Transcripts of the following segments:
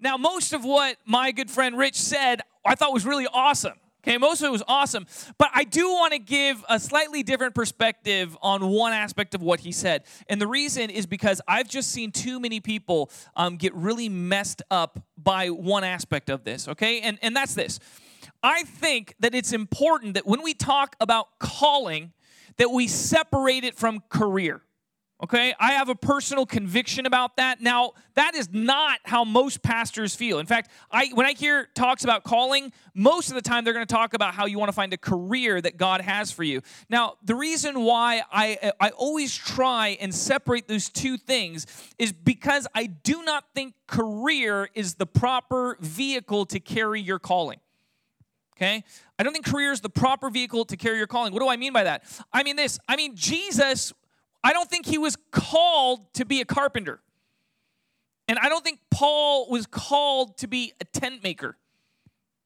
Now, most of what my good friend Rich said, I thought was really awesome. Okay, most of it was awesome. But I do want to give a slightly different perspective on one aspect of what he said. And the reason is because I've just seen too many people um, get really messed up by one aspect of this, okay? And, and that's this. I think that it's important that when we talk about calling, that we separate it from career. Okay, I have a personal conviction about that. Now, that is not how most pastors feel. In fact, I when I hear talks about calling, most of the time they're going to talk about how you want to find a career that God has for you. Now, the reason why I I always try and separate those two things is because I do not think career is the proper vehicle to carry your calling. Okay? I don't think career is the proper vehicle to carry your calling. What do I mean by that? I mean this. I mean, Jesus I don't think he was called to be a carpenter. And I don't think Paul was called to be a tent maker.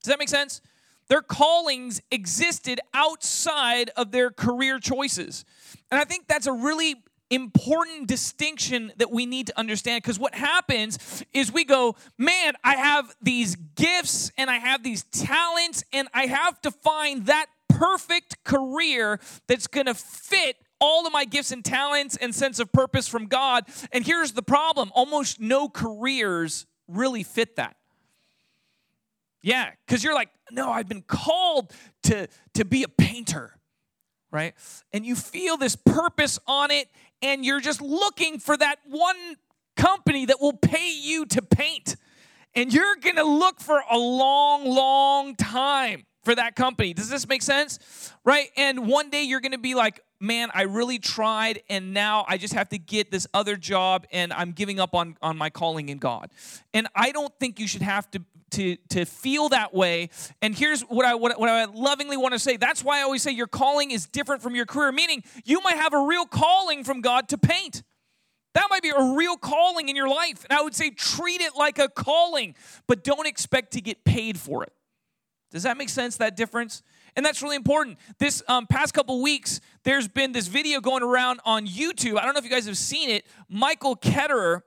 Does that make sense? Their callings existed outside of their career choices. And I think that's a really important distinction that we need to understand because what happens is we go, man, I have these gifts and I have these talents, and I have to find that perfect career that's going to fit all of my gifts and talents and sense of purpose from God. And here's the problem almost no careers really fit that. Yeah, because you're like, no, I've been called to, to be a painter, right? And you feel this purpose on it, and you're just looking for that one company that will pay you to paint. And you're gonna look for a long, long time for that company. Does this make sense? Right? And one day you're gonna be like, man, I really tried, and now I just have to get this other job, and I'm giving up on, on my calling in God. And I don't think you should have to, to, to feel that way. And here's what I, what, what I lovingly want to say that's why I always say your calling is different from your career, meaning you might have a real calling from God to paint. That might be a real calling in your life. And I would say treat it like a calling, but don't expect to get paid for it. Does that make sense, that difference? And that's really important. This um, past couple weeks, there's been this video going around on YouTube. I don't know if you guys have seen it. Michael Ketterer,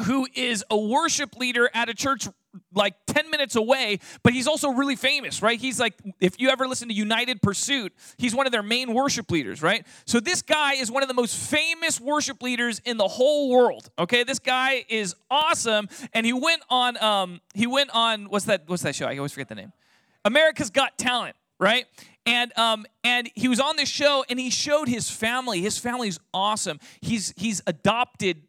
who is a worship leader at a church like 10 minutes away, but he's also really famous, right? He's like, if you ever listen to United Pursuit, he's one of their main worship leaders, right? So this guy is one of the most famous worship leaders in the whole world. Okay, this guy is awesome, and he went on, um, he went on, what's that? What's that show? I always forget the name. America's Got Talent right? And um, and he was on this show and he showed his family. His family's awesome. He's he's adopted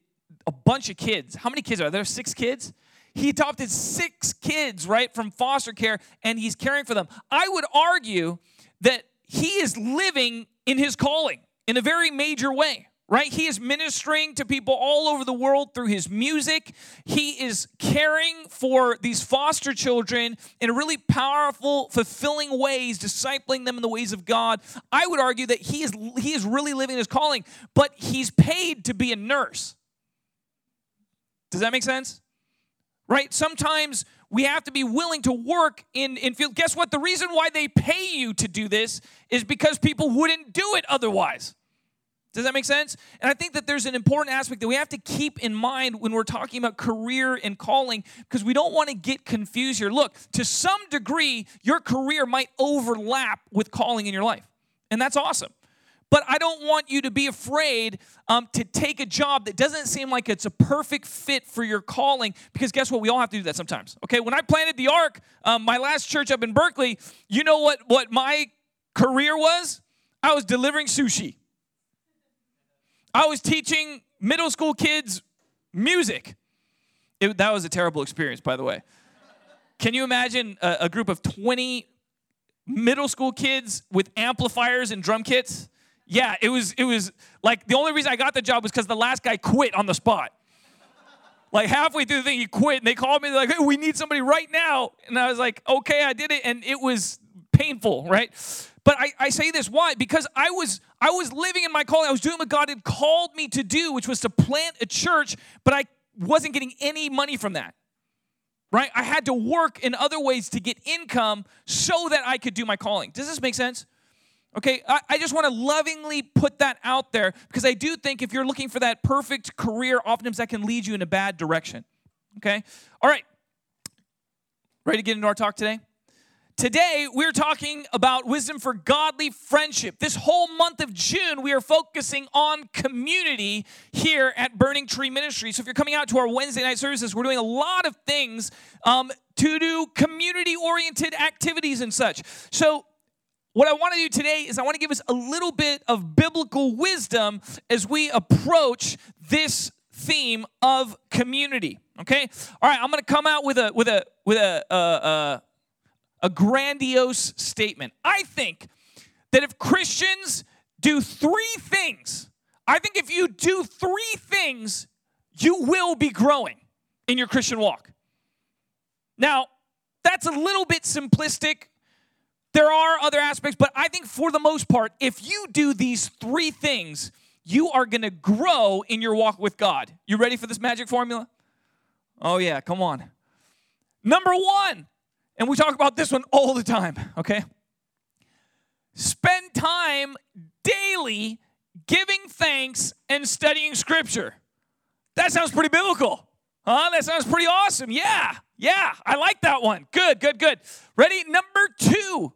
a bunch of kids. How many kids are there? Six kids. He adopted six kids, right, from foster care, and he's caring for them. I would argue that he is living in his calling in a very major way right? He is ministering to people all over the world through his music. He is caring for these foster children in a really powerful, fulfilling ways, discipling them in the ways of God. I would argue that he is he is really living his calling, but he's paid to be a nurse. Does that make sense? Right? Sometimes we have to be willing to work in, in field. Guess what? The reason why they pay you to do this is because people wouldn't do it otherwise. Does that make sense? And I think that there's an important aspect that we have to keep in mind when we're talking about career and calling because we don't want to get confused here. Look, to some degree, your career might overlap with calling in your life, and that's awesome. But I don't want you to be afraid um, to take a job that doesn't seem like it's a perfect fit for your calling because guess what? We all have to do that sometimes. Okay, when I planted the Ark, um, my last church up in Berkeley, you know what, what my career was? I was delivering sushi. I was teaching middle school kids music. It, that was a terrible experience, by the way. Can you imagine a, a, group of 20 middle school kids with amplifiers and drum kits? Yeah, it was it was like the only reason I got the job was because the last guy quit on the spot. Like halfway through the thing, he quit, and they called me. They're like, "Hey, we need somebody right now." And I was like, "Okay, I did it," and it was painful, right? But I, I say this why? Because I was I was living in my calling. I was doing what God had called me to do, which was to plant a church, but I wasn't getting any money from that. Right? I had to work in other ways to get income so that I could do my calling. Does this make sense? Okay, I, I just want to lovingly put that out there because I do think if you're looking for that perfect career, oftentimes that can lead you in a bad direction. Okay? All right. Ready to get into our talk today? Today, we're talking about wisdom for godly friendship. This whole month of June, we are focusing on community here at Burning Tree Ministry. So, if you're coming out to our Wednesday night services, we're doing a lot of things um, to do community oriented activities and such. So, what I want to do today is I want to give us a little bit of biblical wisdom as we approach this theme of community. Okay, all right. I'm going to come out with a with a with a, uh, uh, a grandiose statement. I think that if Christians do three things, I think if you do three things, you will be growing in your Christian walk. Now, that's a little bit simplistic. There are other aspects, but I think for the most part, if you do these three things, you are going to grow in your walk with God. You ready for this magic formula? Oh, yeah, come on. Number one, and we talk about this one all the time, okay? Spend time daily giving thanks and studying scripture. That sounds pretty biblical. Huh? That sounds pretty awesome. Yeah, yeah, I like that one. Good, good, good. Ready? Number two,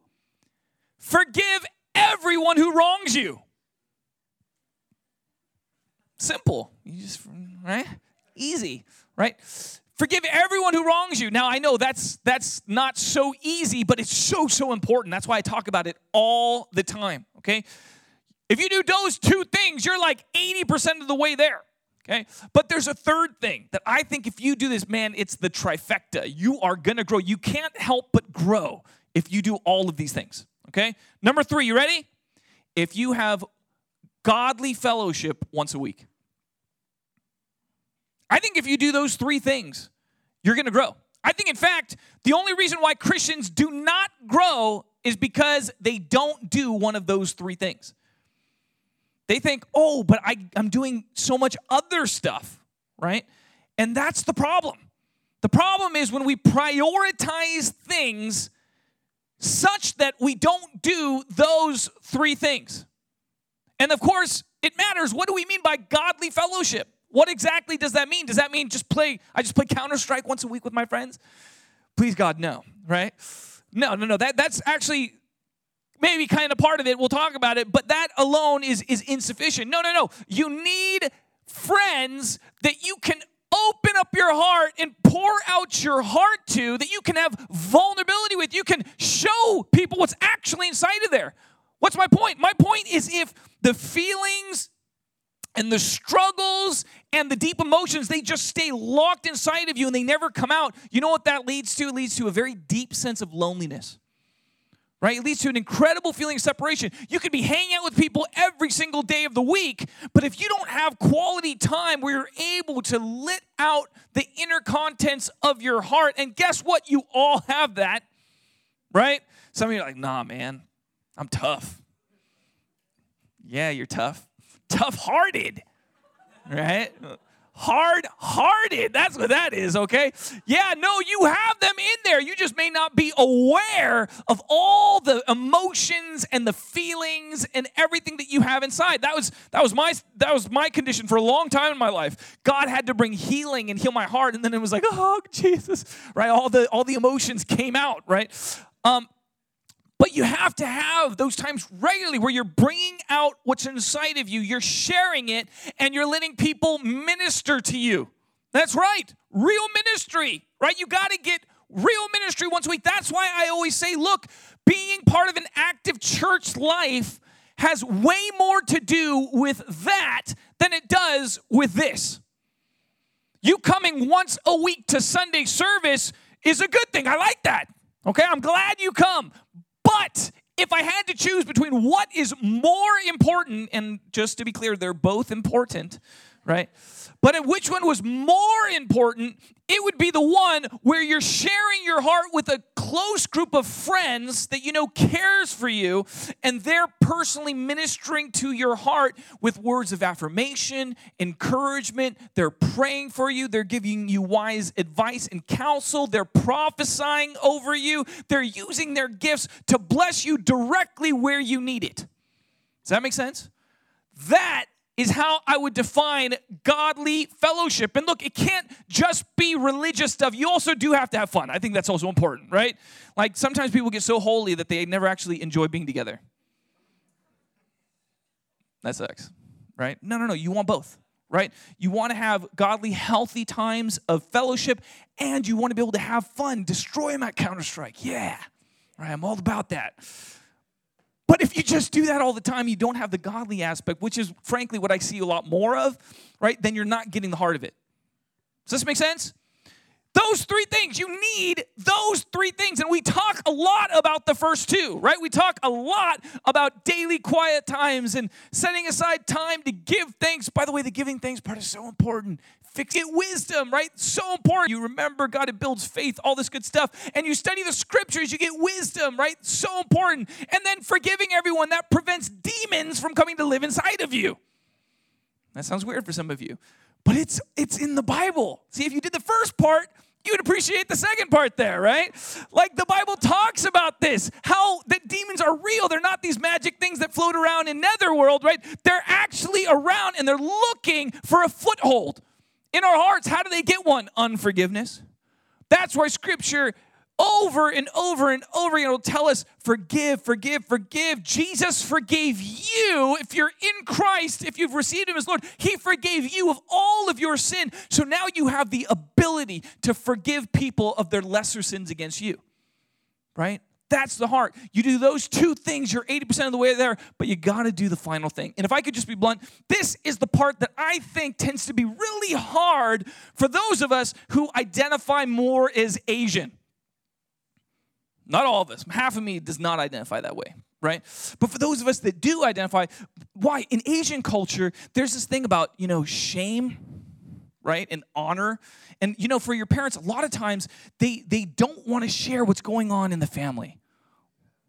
forgive everyone who wrongs you. Simple. You just, right? Easy, right? Forgive everyone who wrongs you. Now I know that's that's not so easy, but it's so so important. That's why I talk about it all the time, okay? If you do those two things, you're like 80% of the way there. Okay? But there's a third thing that I think if you do this, man, it's the trifecta. You are going to grow. You can't help but grow if you do all of these things. Okay? Number 3, you ready? If you have godly fellowship once a week. I think if you do those three things, you're going to grow. I think, in fact, the only reason why Christians do not grow is because they don't do one of those three things. They think, oh, but I, I'm doing so much other stuff, right? And that's the problem. The problem is when we prioritize things such that we don't do those three things. And of course, it matters. What do we mean by godly fellowship? What exactly does that mean? Does that mean just play, I just play Counter Strike once a week with my friends? Please, God, no, right? No, no, no. That, that's actually maybe kind of part of it. We'll talk about it, but that alone is, is insufficient. No, no, no. You need friends that you can open up your heart and pour out your heart to, that you can have vulnerability with. You can show people what's actually inside of there. What's my point? My point is if the feelings and the struggles and the deep emotions they just stay locked inside of you and they never come out. You know what that leads to? It leads to a very deep sense of loneliness right? It leads to an incredible feeling of separation. You could be hanging out with people every single day of the week but if you don't have quality time where you're able to let out the inner contents of your heart and guess what? You all have that right? Some of you are like nah man i'm tough. Yeah you're tough tough hearted, right? Hard hearted. That's what that is, okay? Yeah, no, you have them in there. You just may not be aware of all the emotions and the feelings and everything that you have inside. That was that was my that was my condition for a long time in my life. God had to bring healing and heal my heart, and then it was like, oh Jesus, right? All the all the emotions came out, right? Um, but you have to have those times regularly where you're bringing out what's inside of you, you're sharing it, and you're letting people minister to you. That's right, real ministry, right? You got to get real ministry once a week. That's why I always say, look, being part of an active church life has way more to do with that than it does with this. You coming once a week to Sunday service is a good thing. I like that. Okay, I'm glad you come. But if I had to choose between what is more important, and just to be clear, they're both important, right? But which one was more important, it would be the one where you're sharing your heart with a close group of friends that you know cares for you, and they're personally ministering to your heart with words of affirmation, encouragement. They're praying for you, they're giving you wise advice and counsel, they're prophesying over you, they're using their gifts to bless you directly where you need it. Does that make sense? That is how I would define godly fellowship. And look, it can't just be religious stuff. You also do have to have fun. I think that's also important, right? Like sometimes people get so holy that they never actually enjoy being together. That sucks, right? No, no, no. You want both, right? You want to have godly, healthy times of fellowship, and you want to be able to have fun. Destroy them at Counter Strike. Yeah, right? I'm all about that. But if you just do that all the time, you don't have the godly aspect, which is frankly what I see a lot more of, right? Then you're not getting the heart of it. Does this make sense? Those three things, you need those three things. And we talk a lot about the first two, right? We talk a lot about daily quiet times and setting aside time to give thanks. By the way, the giving thanks part is so important. Fix it wisdom, right? So important. You remember God, it builds faith, all this good stuff. And you study the scriptures, you get wisdom, right? So important. And then forgiving everyone, that prevents demons from coming to live inside of you. That sounds weird for some of you but it's it's in the bible see if you did the first part you would appreciate the second part there, right? Like the Bible talks about this, how that demons are real. They're not these magic things that float around in netherworld, right? They're actually around and they're looking for a foothold in our hearts. How do they get one? Unforgiveness. That's why scripture over and over and over again will tell us forgive, forgive, forgive. Jesus forgave you if you're in Christ, if you've received Him as Lord. He forgave you of all of your sin. So now you have the ability to forgive people of their lesser sins against you, right? That's the heart. You do those two things, you're 80% of the way there, but you got to do the final thing. And if I could just be blunt, this is the part that I think tends to be really hard for those of us who identify more as Asian. Not all of us. Half of me does not identify that way, right? But for those of us that do identify, why? In Asian culture, there's this thing about, you know, shame, right? And honor. And you know, for your parents, a lot of times they they don't want to share what's going on in the family.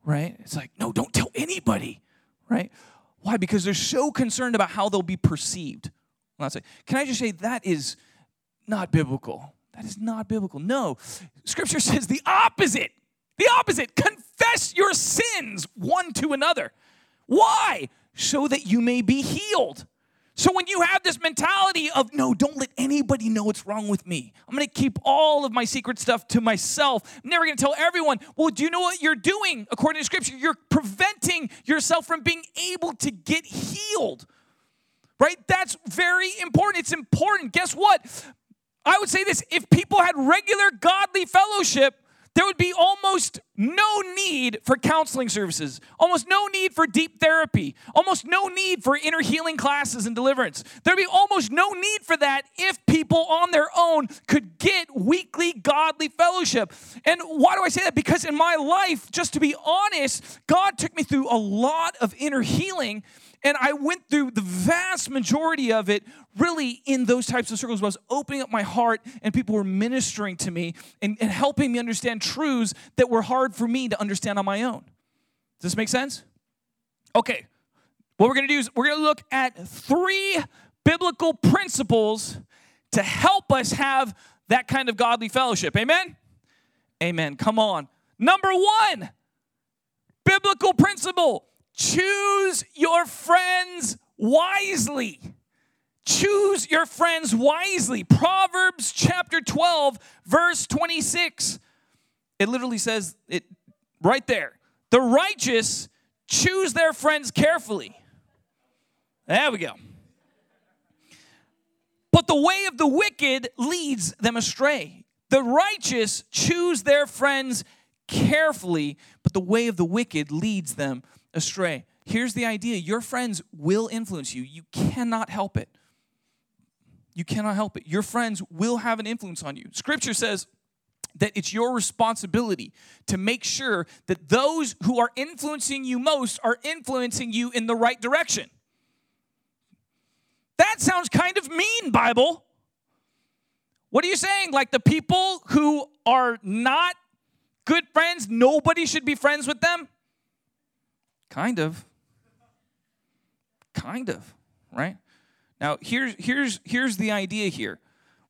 Right? It's like, no, don't tell anybody, right? Why? Because they're so concerned about how they'll be perceived. Can I just say that is not biblical? That is not biblical. No. Scripture says the opposite. The opposite confess your sins one to another. Why? So that you may be healed. So when you have this mentality of, no, don't let anybody know what's wrong with me, I'm gonna keep all of my secret stuff to myself. I'm never gonna tell everyone. Well, do you know what you're doing according to scripture? You're preventing yourself from being able to get healed, right? That's very important. It's important. Guess what? I would say this if people had regular godly fellowship, there would be almost no need for counseling services, almost no need for deep therapy, almost no need for inner healing classes and deliverance. There'd be almost no need for that if people on their own could get weekly godly fellowship. And why do I say that? Because in my life, just to be honest, God took me through a lot of inner healing and I went through the vast majority of it really in those types of circles where I was opening up my heart and people were ministering to me and, and helping me understand truths that were hard for me to understand on my own. Does this make sense? Okay, what we're gonna do is we're gonna look at three biblical principles to help us have that kind of godly fellowship. Amen? Amen. Come on. Number one, biblical principle Choose your friends wisely. Choose your friends wisely. Proverbs chapter 12, verse 26. It literally says it right there. The righteous choose their friends carefully. There we go. But the way of the wicked leads them astray. The righteous choose their friends carefully, but the way of the wicked leads them astray. Here's the idea your friends will influence you. You cannot help it. You cannot help it. Your friends will have an influence on you. Scripture says that it's your responsibility to make sure that those who are influencing you most are influencing you in the right direction. That sounds kind of mean, Bible. What are you saying? Like the people who are not good friends, nobody should be friends with them? Kind of. Kind of, right? Now, here's, here's, here's the idea here.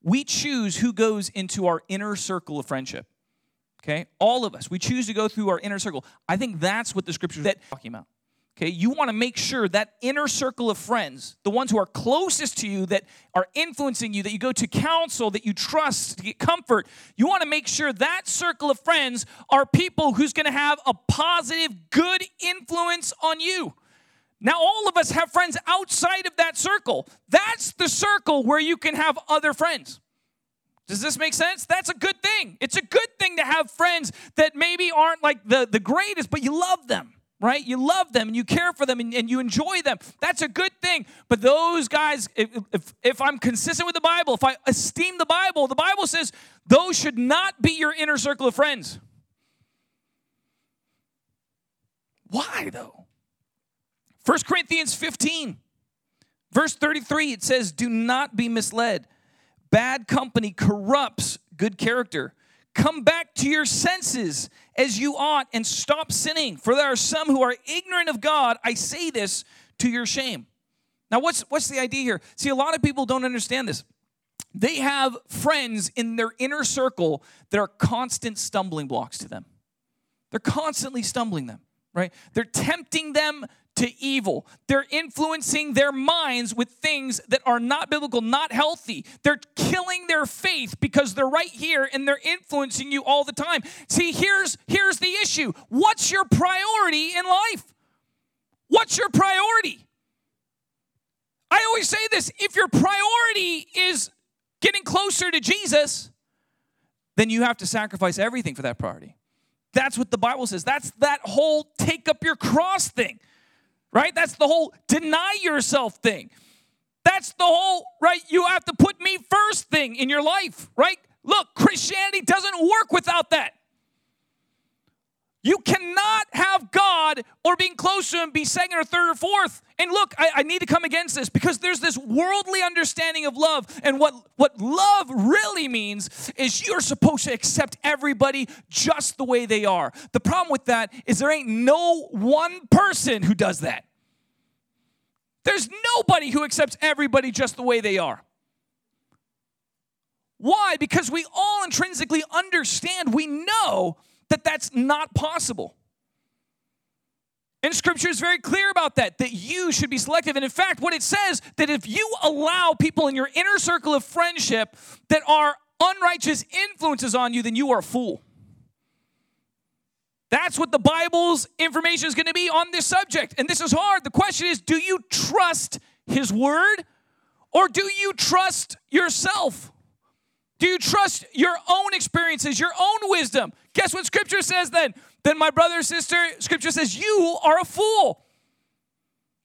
We choose who goes into our inner circle of friendship. Okay? All of us. We choose to go through our inner circle. I think that's what the scripture is talking about. Okay, you want to make sure that inner circle of friends, the ones who are closest to you, that are influencing you, that you go to counsel, that you trust to get comfort, you want to make sure that circle of friends are people who's going to have a positive, good influence on you. Now, all of us have friends outside of that circle. That's the circle where you can have other friends. Does this make sense? That's a good thing. It's a good thing to have friends that maybe aren't like the, the greatest, but you love them right? You love them and you care for them and, and you enjoy them. That's a good thing. But those guys, if, if, if I'm consistent with the Bible, if I esteem the Bible, the Bible says those should not be your inner circle of friends. Why though? 1 Corinthians 15, verse 33, it says, Do not be misled. Bad company corrupts good character. Come back to your senses as you ought and stop sinning, for there are some who are ignorant of God. I say this to your shame. Now, what's, what's the idea here? See, a lot of people don't understand this. They have friends in their inner circle that are constant stumbling blocks to them. They're constantly stumbling them, right? They're tempting them to evil. They're influencing their minds with things that are not biblical, not healthy. They're killing their faith because they're right here and they're influencing you all the time. See, here's here's the issue. What's your priority in life? What's your priority? I always say this, if your priority is getting closer to Jesus, then you have to sacrifice everything for that priority. That's what the Bible says. That's that whole take up your cross thing right? That's the whole deny yourself thing. That's the whole, right? You have to put me first thing in your life, right? Look, Christianity doesn't work without that. You cannot have God or being close to Him be second or third or fourth. And look, I, I, need to come against this because there's this worldly understanding of love. And what, what love really means is you're supposed to accept everybody just the way they are. The problem with that is there ain't no one person who does that. There's nobody who accepts everybody just the way they are. Why? Because we all intrinsically understand, we know that that's not possible. And scripture is very clear about that, that you should be selective. And in fact, what it says that if you allow people in your inner circle of friendship that are unrighteous influences on you, then you are a fool. That's what the Bible's information is going to be on this subject. And this is hard. The question is do you trust His word or do you trust yourself? Do you trust your own experiences, your own wisdom? Guess what scripture says then? Then, my brother sister, scripture says, You are a fool.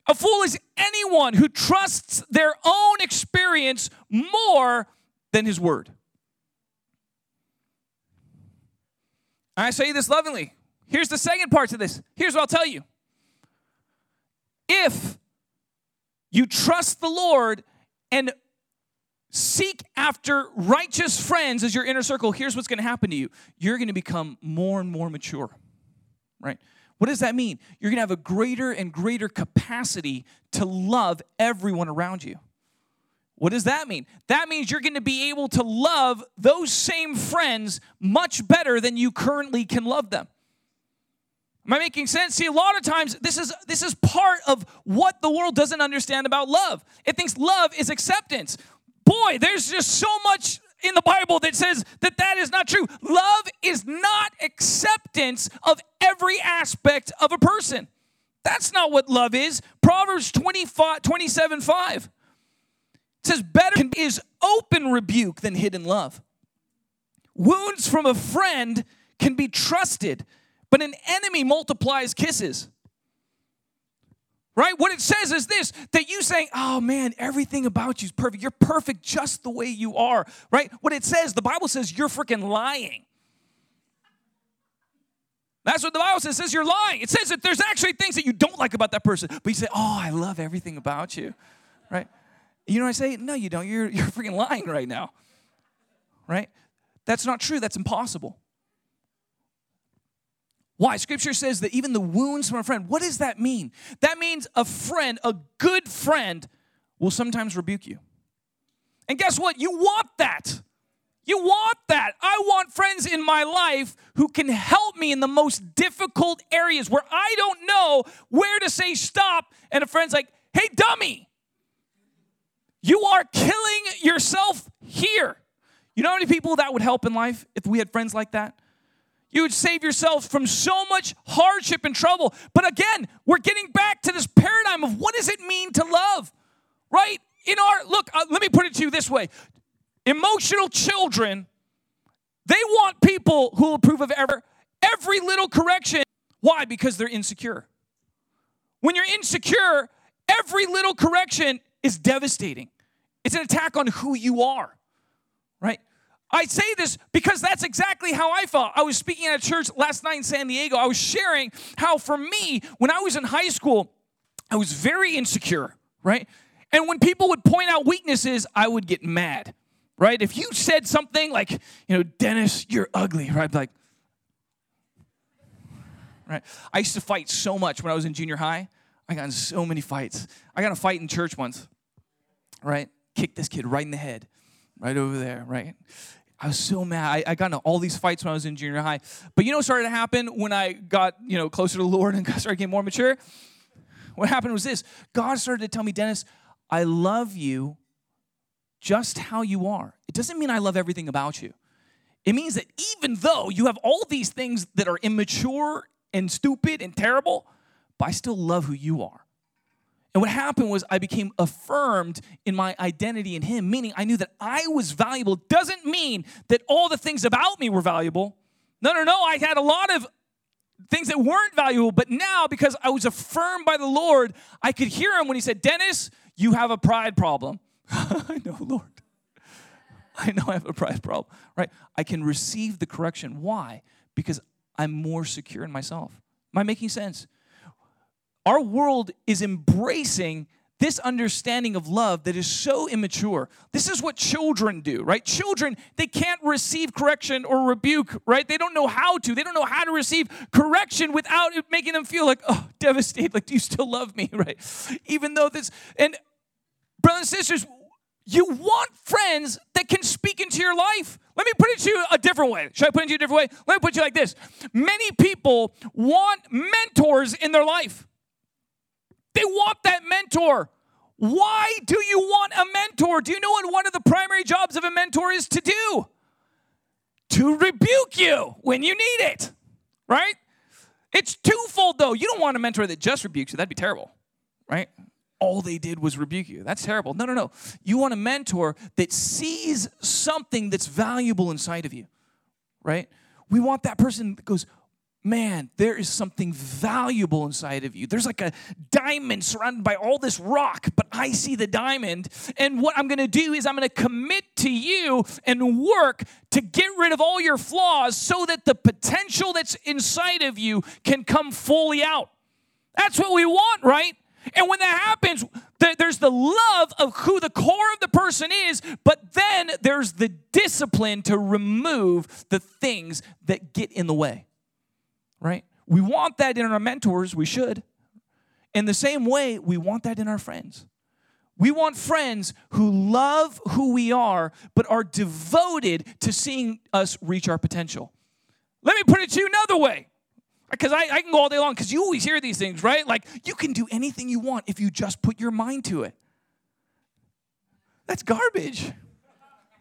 A fool is anyone who trusts their own experience more than his word. I say this lovingly. Here's the second part to this. Here's what I'll tell you. If you trust the Lord and seek after righteous friends as your inner circle, here's what's going to happen to you. You're going to become more and more mature, right? What does that mean? You're going to have a greater and greater capacity to love everyone around you. What does that mean? That means you're going to be able to love those same friends much better than you currently can love them. Am I making sense? See, a lot of times this is this is part of what the world doesn't understand about love. It thinks love is acceptance boy, there's just so much in the Bible that says that that is not true. Love is not acceptance of every aspect of a person. That's not what love is. Proverbs 25, 27 5 says, Better is open rebuke than hidden love. Wounds from a friend can be trusted, but an enemy multiplies kisses right? What it says is this that you saying, oh man, everything about you is perfect. You're perfect just the way you are, right? What it says, the Bible says you're freaking lying. That's what the Bible says. It says you're lying. It says that there's actually things that you don't like about that person, but you say, oh, I love everything about you, right? You know what I say? No, you don't. You're, you're freaking lying right now, right? That's not true. That's impossible. Why? Scripture says that even the wounds from a friend, what does that mean? That means a friend, a good friend, will sometimes rebuke you. And guess what? You want that. You want that. I want friends in my life who can help me in the most difficult areas where I don't know where to say stop. And a friend's like, hey, dummy, you are killing yourself here. You know how many people that would help in life if we had friends like that? You would save yourself from so much hardship and trouble. But again, we're getting back to this paradigm of what does it mean to love, right? In our, look, uh, let me put it to you this way emotional children, they want people who approve of every, every little correction. Why? Because they're insecure. When you're insecure, every little correction is devastating. It's an attack on who you are, right? I say this because that's exactly how I felt. I was speaking at a church last night in San Diego. I was sharing how, for me, when I was in high school, I was very insecure, right? And when people would point out weaknesses, I would get mad, right? If you said something like, you know, Dennis, you're ugly, right? Like, right? I used to fight so much when I was in junior high. I got in so many fights. I got a fight in church once, right? Kicked this kid right in the head, right over there, right? I was so mad. I, I got into all these fights when I was in junior high. But you know what started to happen when I got, you know, closer to the Lord and started getting more mature? What happened was this. God started to tell me, Dennis, I love you just how you are. It doesn't mean I love everything about you. It means that even though you have all these things that are immature and stupid and terrible, but I still love who you are. And what happened was I became affirmed in my identity in Him, meaning I knew that I was valuable. Doesn't mean that all the things about me were valuable. No, no, no. I had a lot of things that weren't valuable, but now because I was affirmed by the Lord, I could hear Him when He said, Dennis, you have a pride problem. I know, Lord. I know I have a pride problem, right? I can receive the correction. Why? Because I'm more secure in myself. Am I making sense? Our world is embracing this understanding of love that is so immature. This is what children do, right? Children, they can't receive correction or rebuke, right? They don't know how to. They don't know how to receive correction without it making them feel like, oh, devastated, like, do you still love me, right? Even though this, and brothers and sisters, you want friends that can speak into your life. Let me put it to you a different way. Should I put it to you a different way? Let me put it you like this. Many people want mentors in their life. They want that mentor. Why do you want a mentor? Do you know what one of the primary jobs of a mentor is to do? To rebuke you when you need it, right? It's twofold though. You don't want a mentor that just rebukes you, that'd be terrible, right? All they did was rebuke you. That's terrible. No, no, no. You want a mentor that sees something that's valuable inside of you, right? We want that person that goes, man, there is something valuable inside of you. There's like a diamond surrounded by all this rock, but I see the diamond. And what I'm going to do is I'm going to commit to you and work to get rid of all your flaws so that the potential that's inside of you can come fully out. That's what we want, right? And when that happens, there's the love of who the core of the person is, but then there's the discipline to remove the things that get in the way right? We want that in our mentors, we should. In the same way, we want that in our friends. We want friends who love who we are, but are devoted to seeing us reach our potential. Let me put it to you another way, because I, I, can go all day long, because you always hear these things, right? Like, you can do anything you want if you just put your mind to it. That's garbage,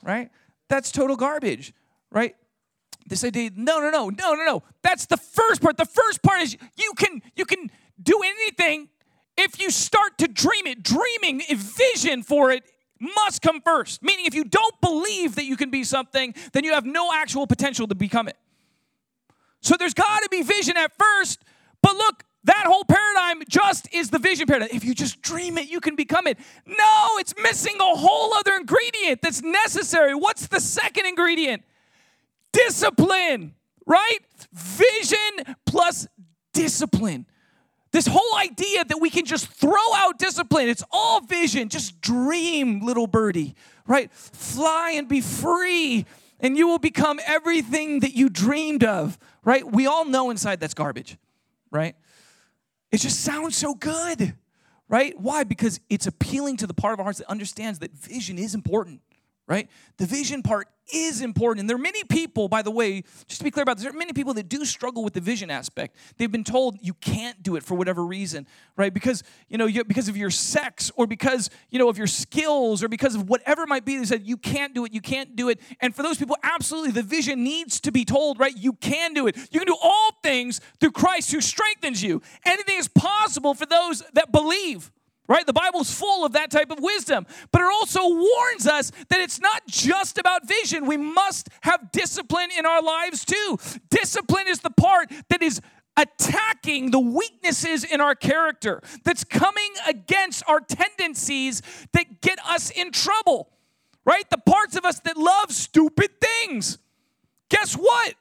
right? That's total garbage, right? This idea, no, no, no, no, no, no. That's the first part. The first part is you can you can do anything if you start to dream it. Dreaming, a vision for it must come first. Meaning, if you don't believe that you can be something, then you have no actual potential to become it. So there's got to be vision at first. But look, that whole paradigm just is the vision paradigm. If you just dream it, you can become it. No, it's missing a whole other ingredient that's necessary. What's the second ingredient? Discipline, right? Vision plus discipline. This whole idea that we can just throw out discipline, it's all vision. Just dream, little birdie, right? Fly and be free, and you will become everything that you dreamed of, right? We all know inside that's garbage, right? It just sounds so good, right? Why? Because it's appealing to the part of our hearts that understands that vision is important, right? The vision part is important. And there are many people, by the way, just to be clear about this, there are many people that do struggle with the vision aspect. They've been told you can't do it for whatever reason, right? Because, you know, you, because of your sex or because, you know, of your skills or because of whatever it might be, they said you can't do it, you can't do it. And for those people, absolutely, the vision needs to be told, right? You can do it. You can do all things through Christ who strengthens you. Anything is possible for those that believe right? The Bible's full of that type of wisdom. But it also warns us that it's not just about vision. We must have discipline in our lives too. Discipline is the part that is attacking the weaknesses in our character, that's coming against our tendencies that get us in trouble, right? The parts of us that love stupid things. Guess what?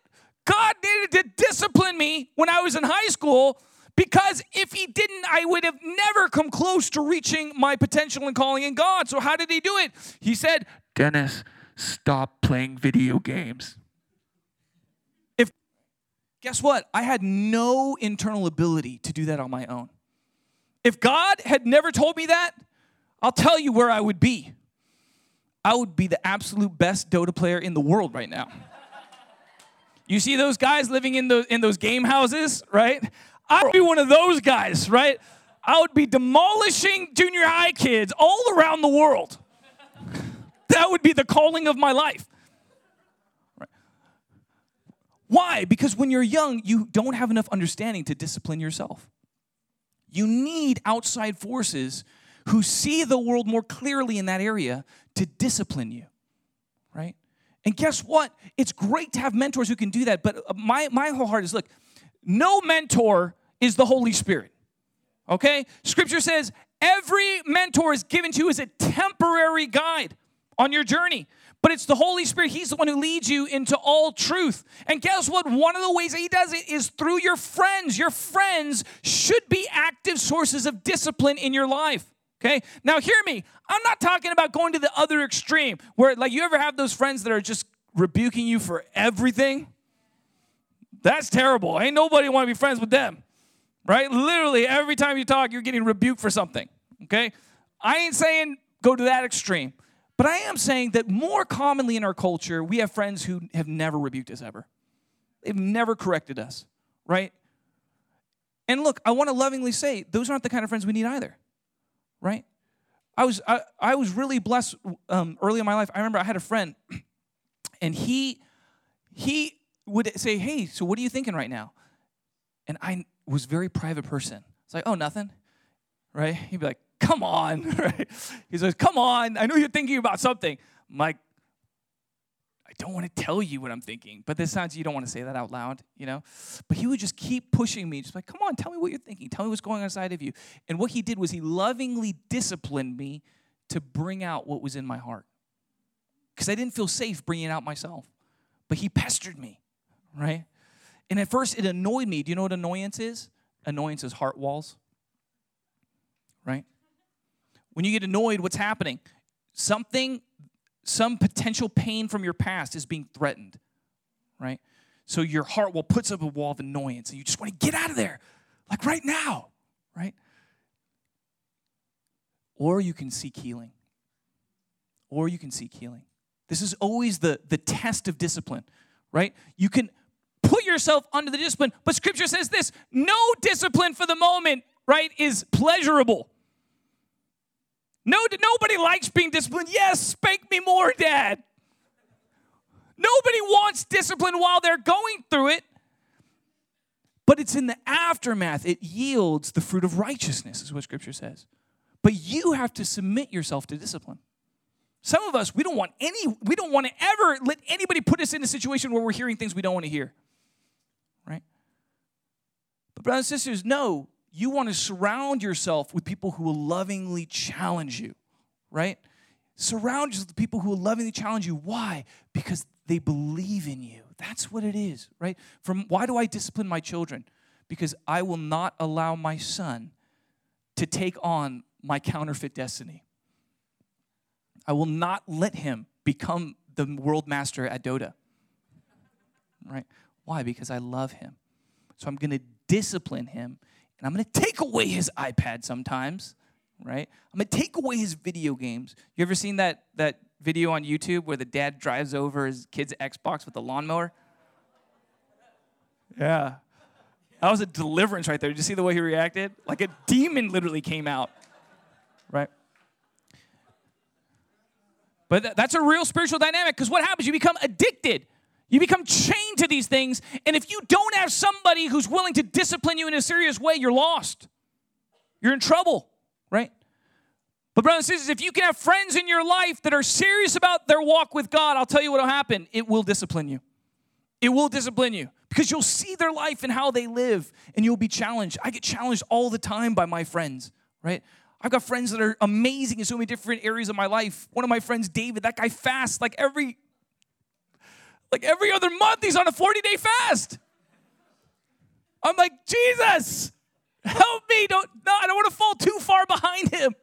God needed to discipline me when I was in high school because if he didn't, I would have never come close to reaching my potential and calling in God. So, how did he do it? He said, Dennis, stop playing video games. If guess what? I had no internal ability to do that on my own. If God had never told me that, I'll tell you where I would be. I would be the absolute best Dota player in the world right now. You see those guys living in, the, in those game houses, right? I'd be one of those guys, right? I would be demolishing junior high kids all around the world. That would be the calling of my life. Right. Why? Because when you're young, you don't have enough understanding to discipline yourself. You need outside forces who see the world more clearly in that area to discipline you, right? And guess what? It's great to have mentors who can do that, but my, my whole heart is look, no mentor is the Holy Spirit. Okay? Scripture says every mentor is given to you as a temporary guide on your journey. But it's the Holy Spirit. He's the one who leads you into all truth. And guess what? One of the ways that He does it is through your friends. Your friends should be active sources of discipline in your life. Okay? Now, hear me. I'm not talking about going to the other extreme where, like, you ever have those friends that are just rebuking you for everything? That's terrible. Ain't nobody want to be friends with them right? Literally, every time you talk, you're getting rebuked for something, okay? I ain't saying go to that extreme, but I am saying that more commonly in our culture, we have friends who have never rebuked us ever. They've never corrected us, right? And look, I want to lovingly say, those aren't the kind of friends we need either, right? I was I, I was really blessed um, early in my life. I remember I had a friend, and he he would say, "Hey, so what are you thinking right now?" And I was very private person. It's like, oh, nothing, right? He'd be like, come on, right? He says, come on, I know you're thinking about something. I'm like, I don't want to tell you what I'm thinking, but this sounds you don't want to say that out loud, you know? But he would just keep pushing me, just like, come on, tell me what you're thinking. Tell me what's going on inside of you. And what he did was he lovingly disciplined me to bring out what was in my heart. Because I didn't feel safe bringing it out myself. But he pestered me, right? And at first, it annoyed me. Do you know what annoyance is? Annoyance is heart walls, right? When you get annoyed, what's happening? Something, some potential pain from your past is being threatened, right? So your heart wall puts up a wall of annoyance, and you just want to get out of there, like right now, right? Or you can seek healing. Or you can seek healing. This is always the, the test of discipline, right? You can yourself under the discipline. But scripture says this no discipline for the moment, right, is pleasurable. No, nobody likes being disciplined. Yes, spank me more, dad. Nobody wants discipline while they're going through it. But it's in the aftermath, it yields the fruit of righteousness, is what scripture says. But you have to submit yourself to discipline. Some of us, we don't want any, we don't want to ever let anybody put us in a situation where we're hearing things we don't want to hear? But, brothers and sisters, no, you want to surround yourself with people who will lovingly challenge you, right? Surround yourself with people who will lovingly challenge you. Why? Because they believe in you. That's what it is, right? From why do I discipline my children? Because I will not allow my son to take on my counterfeit destiny. I will not let him become the world master at Dota. Right? Why? Because I love him. So I'm going to discipline him and I'm going to take away his iPad sometimes, right? I'm going to take away his video games. You ever seen that that video on YouTube where the dad drives over his kid's Xbox with the lawnmower? Yeah. That was a deliverance right there. Did you see the way he reacted? Like a demon literally came out. Right? But that's a real spiritual dynamic because what happens? You become addicted. You become chained to these things. And if you don't have somebody who's willing to discipline you in a serious way, you're lost. You're in trouble, right? But, brothers and sisters, if you can have friends in your life that are serious about their walk with God, I'll tell you what will happen. It will discipline you. It will discipline you because you'll see their life and how they live and you'll be challenged. I get challenged all the time by my friends, right? I've got friends that are amazing in so many different areas of my life. One of my friends, David, that guy fasts like every like every other month he's on a 40-day fast. I'm like, Jesus, help me. Don't no, I don't want to fall too far behind him.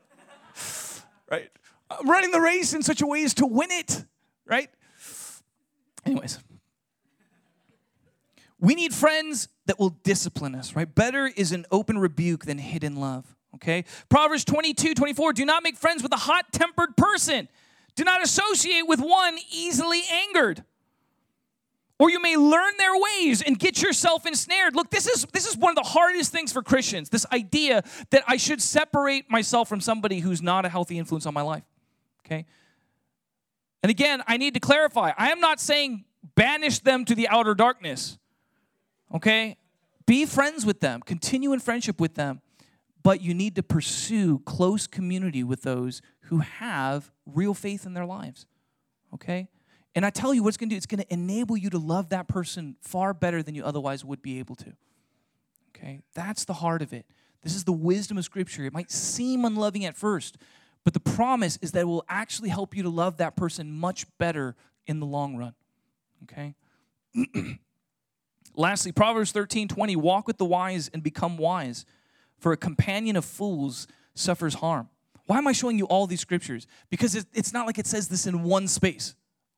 right? I'm running the race in such a way as to win it, right? Anyways. We need friends that will discipline us, right? Better is an open rebuke than hidden love, okay? Proverbs 22, 24, do not make friends with a hot tempered person. Do not associate with one easily angered. Or you may learn their ways and get yourself ensnared. Look, this is this is one of the hardest things for Christians. This idea that I should separate myself from somebody who's not a healthy influence on my life. Okay? And again, I need to clarify. I am not saying banish them to the outer darkness. Okay? Be friends with them, continue in friendship with them, but you need to pursue close community with those who have real faith in their lives. Okay? And I tell you what it's going to do, it's going to enable you to love that person far better than you otherwise would be able to. Okay? That's the heart of it. This is the wisdom of Scripture. It might seem unloving at first, but the promise is that it will actually help you to love that person much better in the long run. Okay? Lastly, Proverbs 13 20, walk with the wise and become wise, for a companion of fools suffers harm. Why am I showing you all these scriptures? Because it's not like it says this in one space,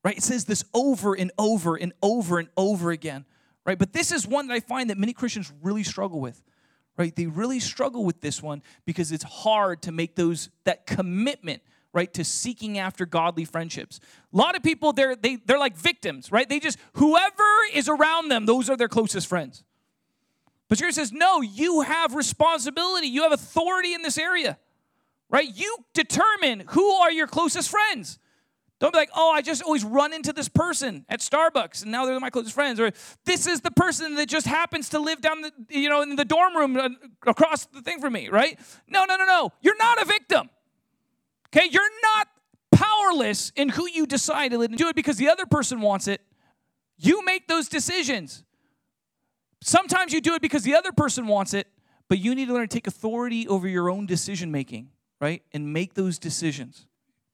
right? It says this over and over and over and over again, right? But this is one that I find that many Christians really struggle with, right? They really struggle with this one because it's hard to make those that commitment right to seeking after godly friendships a lot of people they're they, they're like victims right they just whoever is around them those are their closest friends but scripture says no you have responsibility you have authority in this area right you determine who are your closest friends don't be like, oh, I just always run into this person at Starbucks and now they're my closest friends. Or this is the person that just happens to live down the, you know, in the dorm room uh, across the thing from me, right? No, no, no, no. You're not a victim. Okay, you're not powerless in who you decide to do it because the other person wants it. You make those decisions. Sometimes you do it because the other person wants it, but you need to learn to take authority over your own decision making, right? And make those decisions.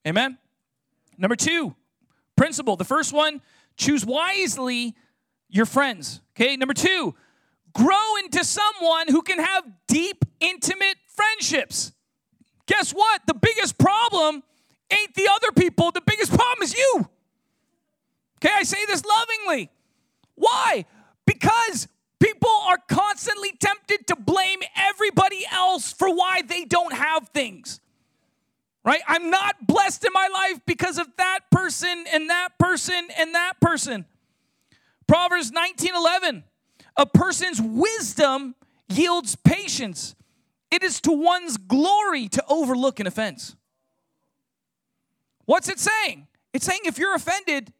Amen? Number two, principle. The first one, choose wisely your friends. Okay, number two, grow into someone who can have deep, intimate friendships. Guess what? The biggest problem ain't the other people, the biggest problem is you. Okay, I say this lovingly. Why? Because people are constantly tempted to blame everybody else for why they don't have things. Right? I'm not blessed in my life because of that person and that person and that person. Proverbs 19:11. A person's wisdom yields patience, it is to one's glory to overlook an offense. What's it saying? It's saying if you're offended,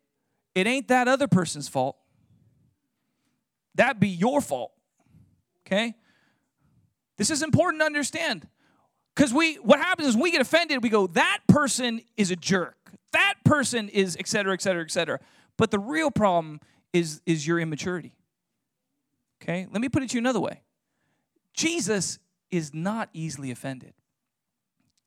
it ain't that other person's fault. That be your fault. Okay? This is important to understand. Because we what happens is we get offended, we go, that person is a jerk. That person is et cetera, et cetera, et cetera. But the real problem is, is your immaturity. Okay? Let me put it to you another way. Jesus is not easily offended.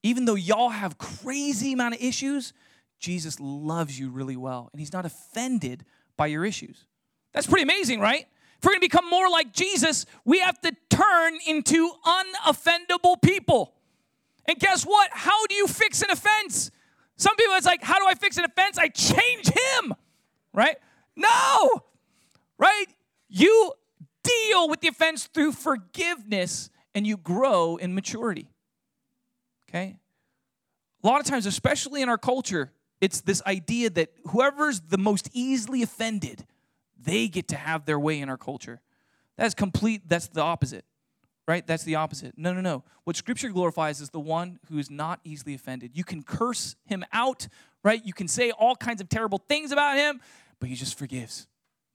Even though y'all have crazy amount of issues, Jesus loves you really well and he's not offended by your issues. That's pretty amazing, right? If we're to become more like Jesus, we have to turn into unoffendable people. And guess what? How do you fix an offense? Some people, it's like, how do I fix an offense? I change him, right? No, right? You deal with the offense through forgiveness and you grow in maturity. Okay? A lot of times, especially in our culture, It's this idea that whoever's the most easily offended, they get to have their way in our culture. That's complete, that's the opposite, right? That's the opposite. No, no, no. What Scripture glorifies is the one who is not easily offended. You can curse him out, right? You can say all kinds of terrible things about him, but he just forgives,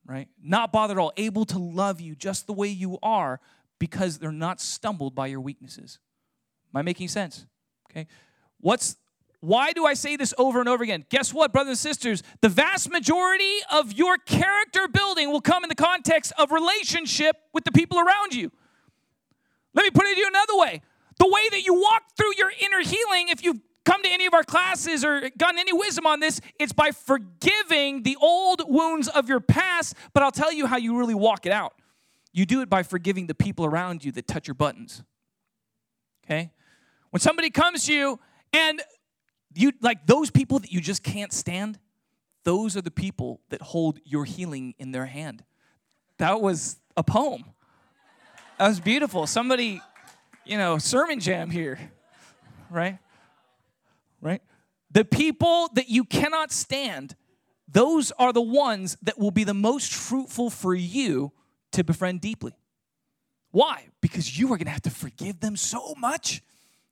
right? Not bothered at all, able to love you just the way you are because they're not stumbled by your weaknesses. Am I making sense? Okay. What's why do I say this over and over again? Guess what, brothers and sisters? The vast majority of your character building will come in the context of relationship with the people around you. Let me put it to you another way. The way that you walk through your inner healing, if you've come to any of our classes or gotten any wisdom on this, it's by forgiving the old wounds of your past, but I'll tell you how you really walk it out. You do it by forgiving the people around you that touch your buttons. Okay? When somebody comes to you and you like those people that you just can't stand, those are the people that hold your healing in their hand. That was a poem. That was beautiful. Somebody, you know, sermon jam here, right? Right? The people that you cannot stand, those are the ones that will be the most fruitful for you to befriend deeply. Why? Because you are going to have to forgive them so much,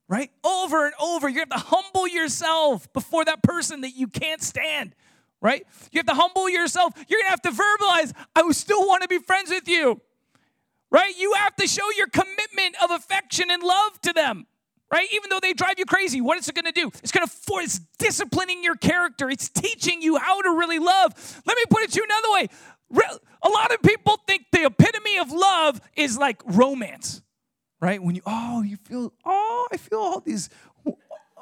right? Over and over. You have to humble yourself before that person that you can't stand, right? You have to humble yourself. You're going to have to verbalize, I still want to be friends with you, right? You have to show your commitment of affection and love to them. Right? Even though they drive you crazy, what is it going to do? It's going to force disciplining your character. It's teaching you how to really love. Let me put it to you another way a lot of people think the epitome of love is like romance, right? When you, oh, you feel, oh, I feel all these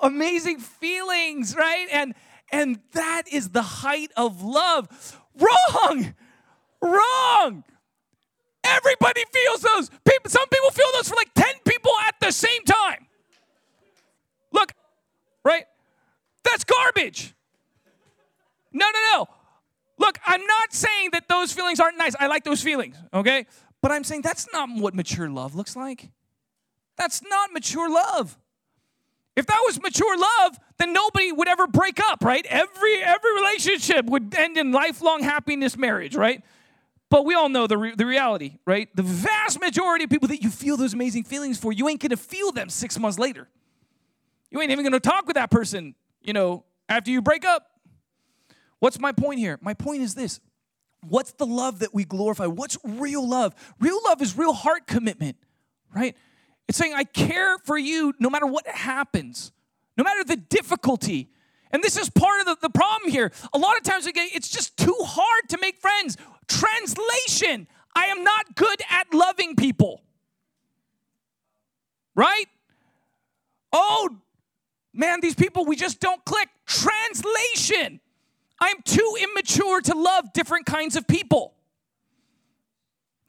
amazing feelings, right? And and that is the height of love. Wrong, wrong. Everybody feels those. People, some people feel those for like 10 people at the same time. Look, right? That's garbage. No, no, no. Look, I'm not saying that those feelings aren't nice. I like those feelings, okay? But I'm saying that's not what mature love looks like. That's not mature love. If that was mature love, then nobody would ever break up, right? Every every relationship would end in lifelong happiness marriage, right? But we all know the, re- the reality, right? The vast majority of people that you feel those amazing feelings for, you ain't gonna feel them six months later. You ain't even gonna talk with that person, you know, after you break up. What's my point here? My point is this What's the love that we glorify? What's real love? Real love is real heart commitment, right? It's saying, I care for you no matter what happens, no matter the difficulty. And this is part of the, the problem here. A lot of times get, it's just too hard to make friends. Translation I am not good at loving people. Right? Oh, man, these people, we just don't click. Translation I'm too immature to love different kinds of people.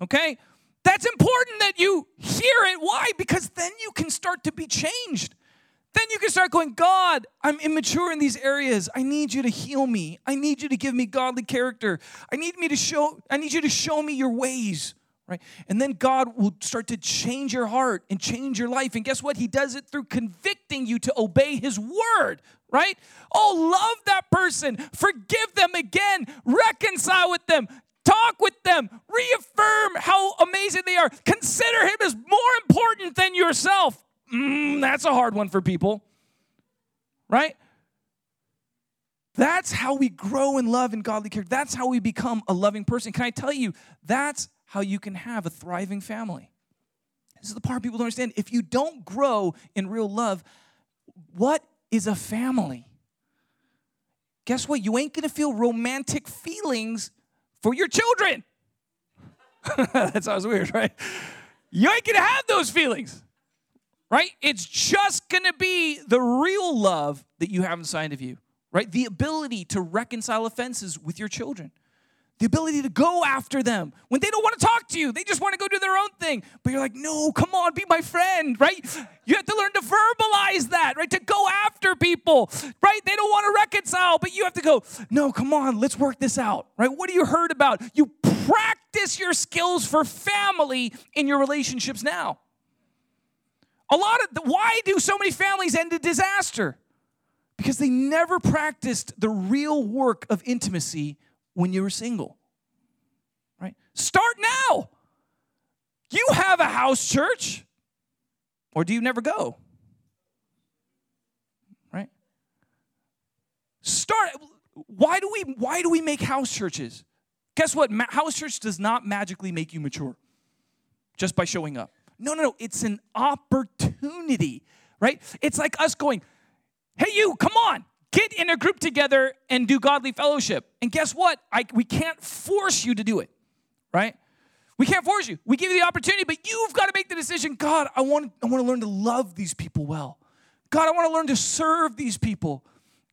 Okay? That's important that you hear it. Why? Because then you can start to be changed. Then you can start going, God, I'm immature in these areas. I need you to heal me. I need you to give me godly character. I need me to show, I need you to show me your ways. Right? And then God will start to change your heart and change your life. And guess what? He does it through convicting you to obey his word right? Oh, love that person, forgive them again, reconcile with them, talk with them, reaffirm how amazing they are, consider him as more important than yourself. Mm, that's a hard one for people, right? That's how we grow in love and godly character. That's how we become a loving person. Can I tell you, that's how you can have a thriving family. This is the part people don't understand. If you don't grow in real love, what is a family. Guess what? You ain't gonna feel romantic feelings for your children. that sounds weird, right? You ain't gonna have those feelings, right? It's just gonna be the real love that you have inside of you, right? The ability to reconcile offenses with your children the ability to go after them when they don't want to talk to you. They just want to go do their own thing. But you're like, no, come on, be my friend, right? You have to learn to verbalize that, right? To go after people, right? They don't want to reconcile, but you have to go, no, come on, let's work this out, right? What are you heard about? You practice your skills for family in your relationships now. A lot of, why do so many families end in disaster? Because they never practiced the real work of intimacy when you were single. Right? Start now. You have a house church. Or do you never go? Right? Start why do we why do we make house churches? Guess what? House church does not magically make you mature just by showing up. No, no, no. It's an opportunity, right? It's like us going, hey, you, come on, get in a group together and do godly fellowship. And guess what? I, we can't force you to do it, right? We can't force you. We give you the opportunity, but you've got to make the decision. God, I want, I want to learn to love these people well. God, I want to learn to serve these people.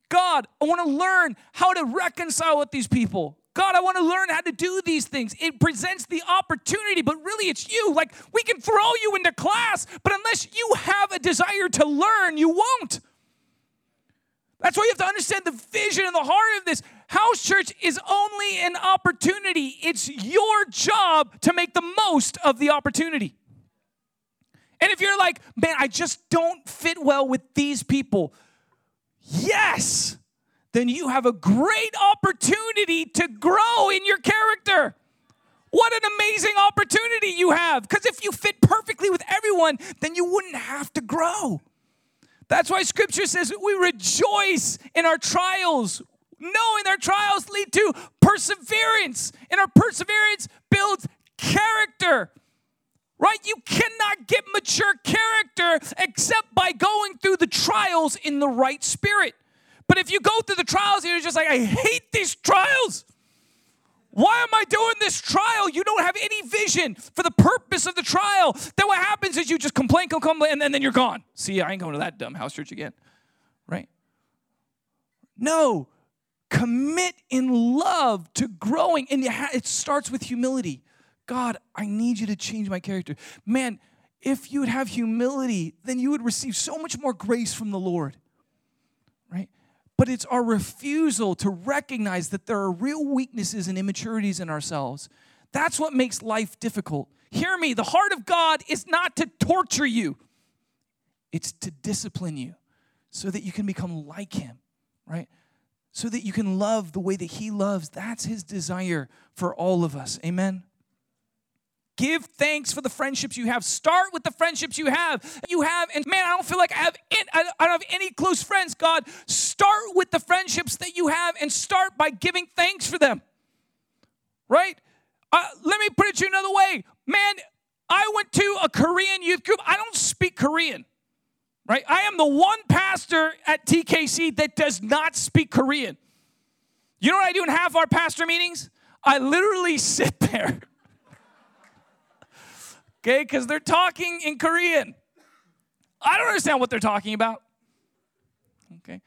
God, I want to learn how to reconcile with these people. God, I want to learn how to do these things. It presents the opportunity, but really it's you. Like we can throw you into class, but unless you have a desire to learn, you won't. That's why you have to understand the vision and the heart of this. House church is only an opportunity, it's your job to make the most of the opportunity. And if you're like, man, I just don't fit well with these people, yes, then you have a great opportunity to grow in your character. What an amazing opportunity you have. Because if you fit perfectly with everyone, then you wouldn't have to grow. That's why scripture says we rejoice in our trials, knowing our trials lead to perseverance, and our perseverance builds character. Right? You cannot get mature character except by going through the trials in the right spirit. But if you go through the trials you're just like, I hate these trials. Why am I doing this trial? You don't have any vision for the purpose of the trial. Then what happens is you just complain, complain, and then, then you're gone. See, I ain't going to that dumb house church again. Right? No. Commit in love to growing. And it starts with humility. God, I need you to change my character. Man, if you would have humility, then you would receive so much more grace from the Lord. But it's our refusal to recognize that there are real weaknesses and immaturities in ourselves. That's what makes life difficult. Hear me, the heart of God is not to torture you, it's to discipline you so that you can become like Him, right? So that you can love the way that He loves. That's His desire for all of us. Amen. Give thanks for the friendships you have. Start with the friendships you have. You have, and man, I don't feel like I have. I don't have any close friends. God, start with the friendships that you have, and start by giving thanks for them. Right? Uh, let me put it to you another way, man. I went to a Korean youth group. I don't speak Korean. Right? I am the one pastor at TKC that does not speak Korean. You know what I do in half our pastor meetings? I literally sit there okay? Because they're talking in Korean. I don't understand what they're talking about, okay?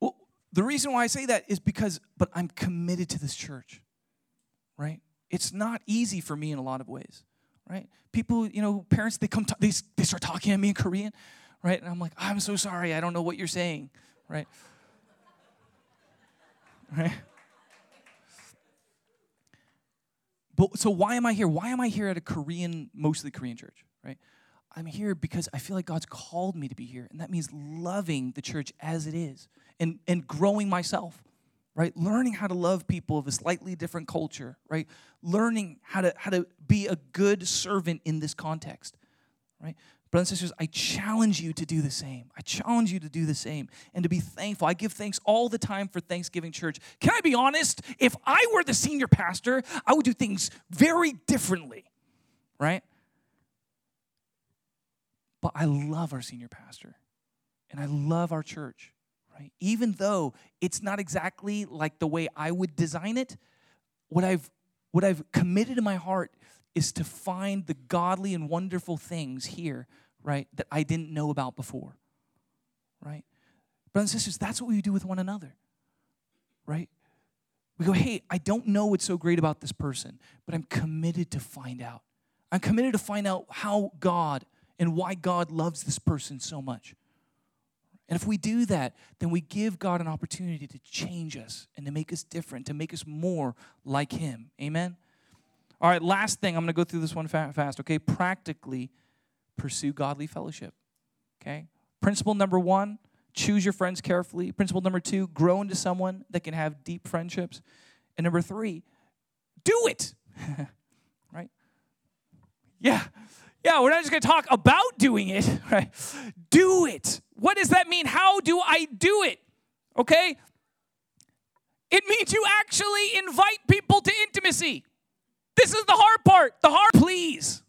Well, the reason why I say that is because, but I'm committed to this church, right? It's not easy for me in a lot of ways, right? People, you know, parents, they come, to, they, they start talking to me in Korean, right? And I'm like, I'm so sorry, I don't know what you're saying, right? Right? But so why am I here? Why am I here at a Korean, mostly Korean church, right? I'm here because I feel like God's called me to be here. And that means loving the church as it is and, and growing myself, right? Learning how to love people of a slightly different culture, right? Learning how to, how to be a good servant in this context, right? Brothers and sisters, I challenge you to do the same. I challenge you to do the same and to be thankful. I give thanks all the time for Thanksgiving Church. Can I be honest? If I were the senior pastor, I would do things very differently, right? But I love our senior pastor and I love our church, right? Even though it's not exactly like the way I would design it, what I've what I've committed in my heart is to find the godly and wonderful things here, right, that I didn't know about before, right? Brothers and sisters, that's what we do with one another, right? We go, hey, I don't know what's so great about this person, but I'm committed to find out. I'm committed to find out how God and why God loves this person so much. And if we do that, then we give God an opportunity to change us and to make us different, to make us more like Him. Amen? All right, last thing, I'm going to go through this one fast, okay? Practically pursue godly fellowship, okay? Principle number one choose your friends carefully. Principle number two, grow into someone that can have deep friendships. And number three, do it. right? Yeah. Yeah, we're not just going to talk about doing it, right? Do it. What does that mean? How do I do it? Okay? It means you actually invite people to intimacy. This is the hard part. The hard, please.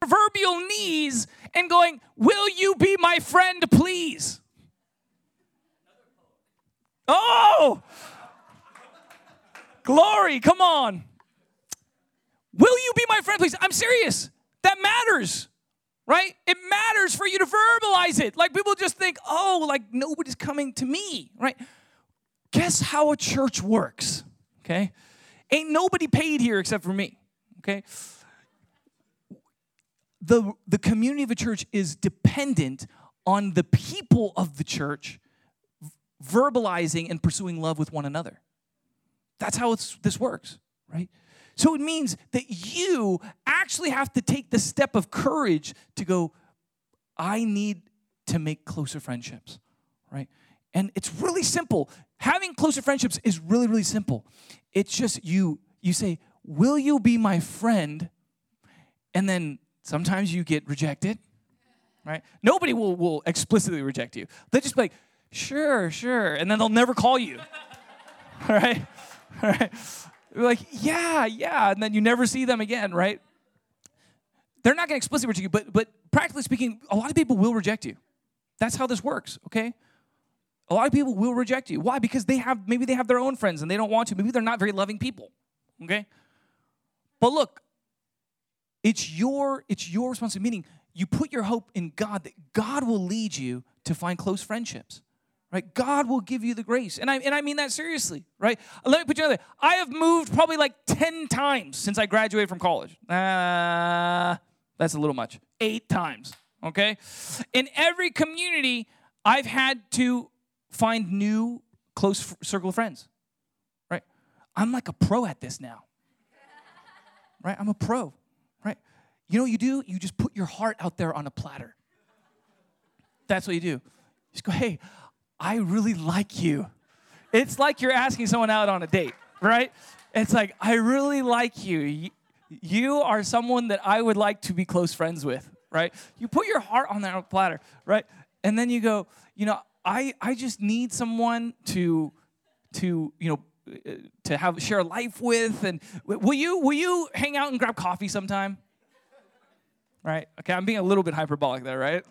Proverbial knees and going, Will you be my friend, please? Oh! Glory, come on. Will you be my friend, please? I'm serious. That matters, right? It matters for you to verbalize it. Like people just think, oh, like nobody's coming to me, right? Guess how a church works, okay? Ain't nobody paid here except for me, okay? The, the community of a church is dependent on the people of the church verbalizing and pursuing love with one another. That's how this works, right? So it means that you actually have to take the step of courage to go, I need to make closer friendships, right? And it's really simple. Having closer friendships is really, really simple. It's just you, you say, Will you be my friend? And then sometimes you get rejected, right? Nobody will, will explicitly reject you. They just be like, Sure, sure. And then they'll never call you, all right? All right? You're like, yeah, yeah, and then you never see them again, right? They're not going to explicitly reject you, but but practically speaking, a lot of people will reject you. That's how this works, okay? A lot of people will reject you. Why? Because they have maybe they have their own friends and they don't want to. Maybe they're not very loving people. Okay? But look, it's your it's your responsibility. Meaning you put your hope in God that God will lead you to find close friendships right? God will give you the grace. And I, and I mean that seriously, right? Let me put you another I have moved probably like 10 times since I graduated from college. Uh, that's a little much. Eight times, okay? In every community, I've had to find new close circle of friends, right? I'm like a pro at this now, right? I'm a pro, right? You know what you do? You just put your heart out there on a platter. That's what you do. Just go, hey, I really like you. It's like you're asking someone out on a date, right? It's like, I really like you. You are someone that I would like to be close friends with, right? You put your heart on that platter, right? And then you go, you know, I, I just need someone to, to, you know, uh, to have share life with and will you will you hang out and grab coffee sometime right okay i'm being a little bit hyperbolic there right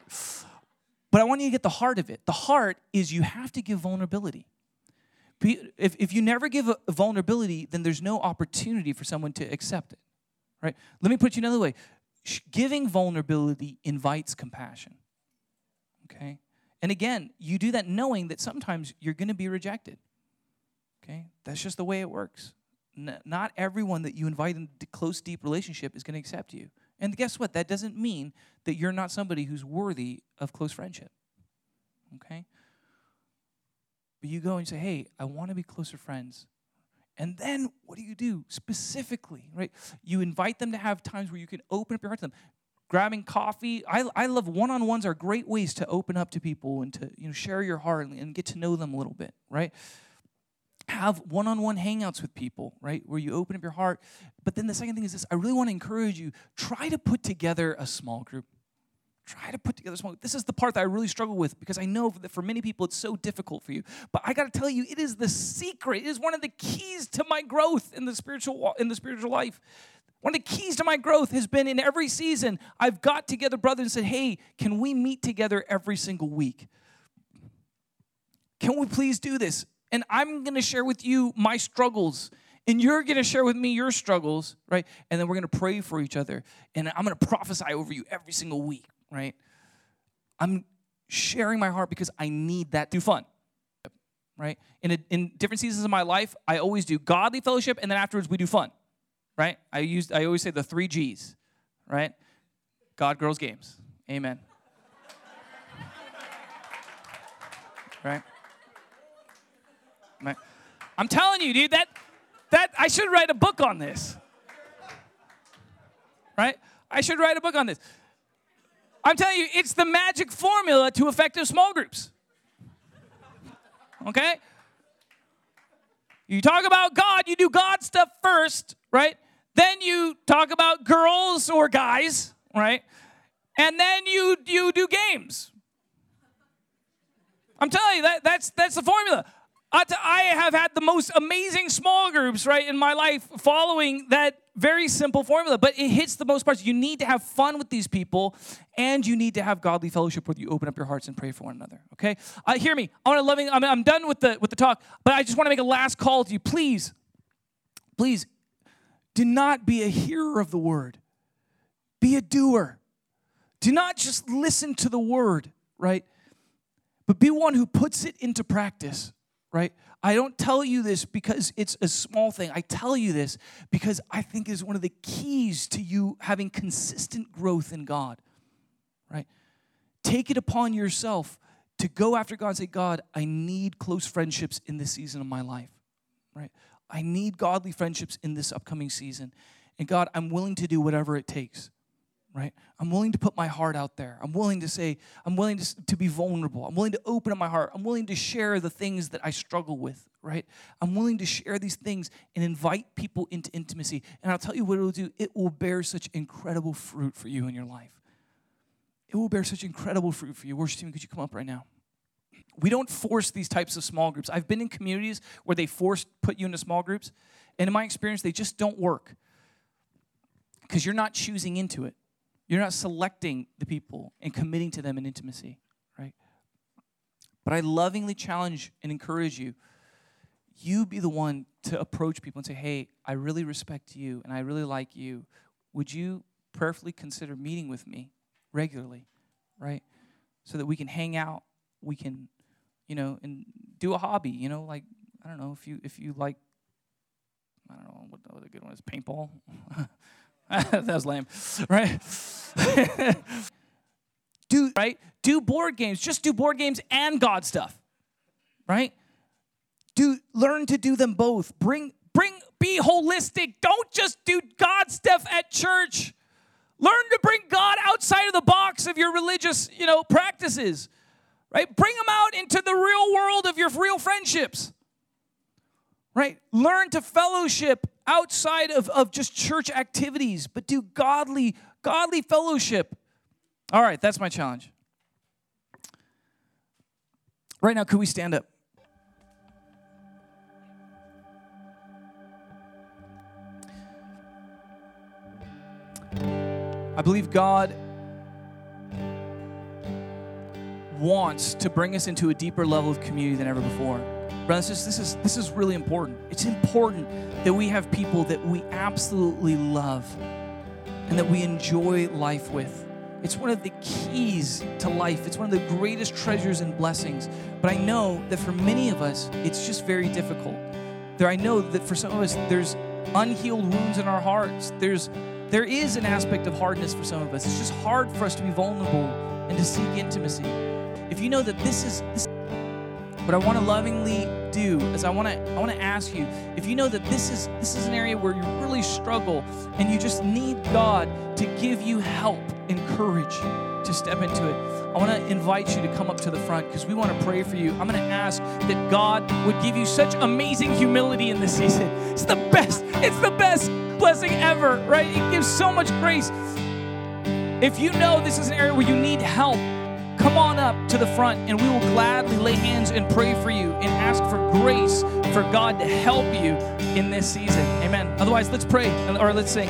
but I want you to get the heart of it. The heart is you have to give vulnerability. If, if you never give vulnerability, then there's no opportunity for someone to accept it. Right? Let me put you another way. Giving vulnerability invites compassion. Okay? And again, you do that knowing that sometimes you're going to be rejected. Okay? That's just the way it works. Not everyone that you invite into close, deep relationship is going to accept you. And guess what? That doesn't mean that you're not somebody who's worthy of close friendship. Okay? But you go and say, hey, I want to be closer friends. And then what do you do specifically, right? You invite them to have times where you can open up your heart to them. Grabbing coffee. I, I love one on ones are great ways to open up to people and to you know share your heart and get to know them a little bit, right? have one on one hangouts with people, right? Where you open up your heart. But then the second thing is this I really want to encourage you try to put together a small group. Try to put together small This is the part that I really struggle with because I know that for many people it's so difficult for you. But I got to tell you, it is the secret. It is one of the keys to my growth in the spiritual in the spiritual life. One of the keys to my growth has been in every season, I've got together brothers and said, hey, can we meet together every single week? Can we please do this? and I'm going to share with you my struggles and you're going to share with me your struggles, right? And then we're going to pray for each other and I'm going to prophesy over you every single week, right? I'm sharing my heart because I need that to fun. Right? In, a, in different seasons of my life, I always do godly fellowship and then afterwards we do fun. Right? I use I always say the 3 Gs, right? God, girls, games. Amen. right? I'm telling you, dude, that that I should write a book on this. Right? I should write a book on this. I'm telling you, it's the magic formula to effective small groups. okay? You talk about God, you do God stuff first, right? Then you talk about girls or guys, right? And then you you do games. I'm telling you that that's that's the formula. I have had the most amazing small groups, right, in my life following that very simple formula, but it hits the most parts. You need to have fun with these people, and you need to have godly fellowship where you open up your hearts and pray for one another. Okay, uh, hear me. I want to loving. I'm, I'm done with the with the talk, but I just want to make a last call to you. Please, please, do not be a hearer of the word. Be a doer. Do not just listen to the word, right? But be one who puts it into practice right? I don't tell you this because it's a small thing. I tell you this because I think is one of the keys to you having consistent growth in God, right? Take it upon yourself to go after God and say, God, I need close friendships in this season of my life, right? I need godly friendships in this upcoming season. And God, I'm willing to do whatever it takes right? I'm willing to put my heart out there. I'm willing to say, I'm willing to, to be vulnerable. I'm willing to open up my heart. I'm willing to share the things that I struggle with, right? I'm willing to share these things and invite people into intimacy. And I'll tell you what it will do it will bear such incredible fruit for you in your life. It will bear such incredible fruit for you. Worship team, could you come up right now? We don't force these types of small groups. I've been in communities where they force put you into small groups, and in my experience, they just don't work because you're not choosing into it. You're not selecting the people and committing to them in intimacy, right? But I lovingly challenge and encourage you you be the one to approach people and say, hey, I really respect you and I really like you. Would you prayerfully consider meeting with me regularly, right? So that we can hang out, we can, you know, and do a hobby, you know, like, I don't know, if you if you like, I don't know what, a good one is, paintball. that was lame, right? do right? Do board games. Just do board games and God stuff, right? Do learn to do them both. Bring bring be holistic. Don't just do God stuff at church. Learn to bring God outside of the box of your religious, you know, practices. Right? Bring them out into the real world of your real friendships right? Learn to fellowship outside of, of just church activities, but do godly, godly fellowship. All right, that's my challenge. Right now, could we stand up? I believe God wants to bring us into a deeper level of community than ever before. Brothers this is this is really important. It's important that we have people that we absolutely love and that we enjoy life with. It's one of the keys to life. It's one of the greatest treasures and blessings. But I know that for many of us, it's just very difficult. There, I know that for some of us, there's unhealed wounds in our hearts. There's there is an aspect of hardness for some of us. It's just hard for us to be vulnerable and to seek intimacy. If you know that this is this what I want to lovingly do is I want to I want to ask you if you know that this is this is an area where you really struggle and you just need God to give you help and courage to step into it. I want to invite you to come up to the front because we want to pray for you. I'm going to ask that God would give you such amazing humility in this season. It's the best. It's the best blessing ever, right? It gives so much grace. If you know this is an area where you need help, come on up to the front and we will gladly lay hands and pray for you and ask for grace for God to help you in this season. Amen. Otherwise, let's pray or let's sing.